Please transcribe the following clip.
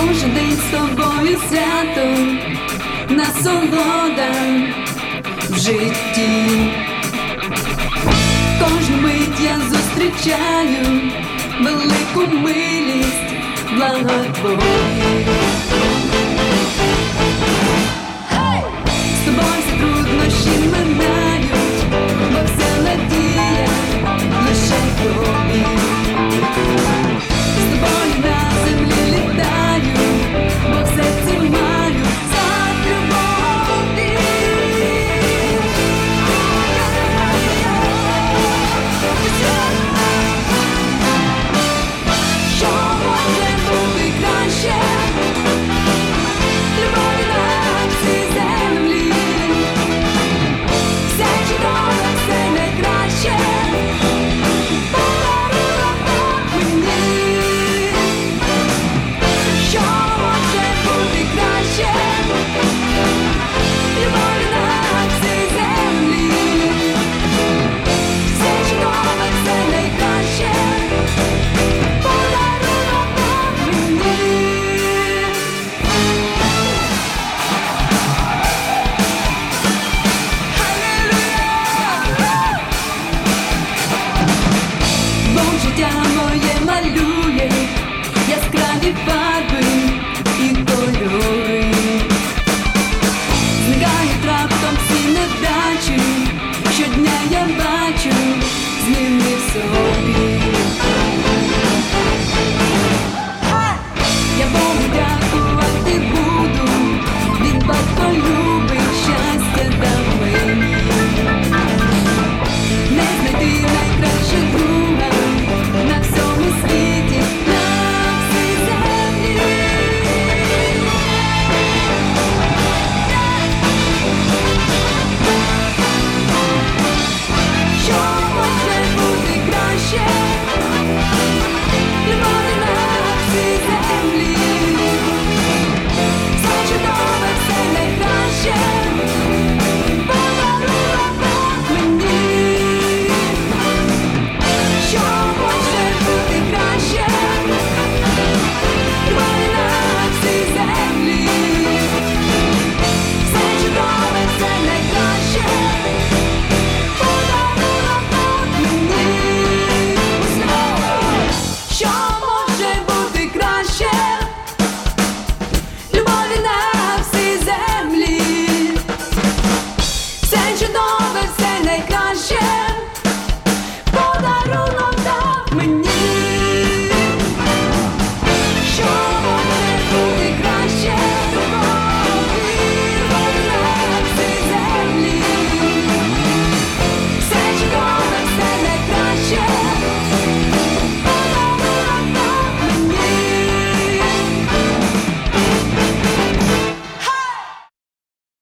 кожен день з тобою свято, насолода в житті, кожну мить я зустрічаю велику милість благотворі. З тобою труднощі so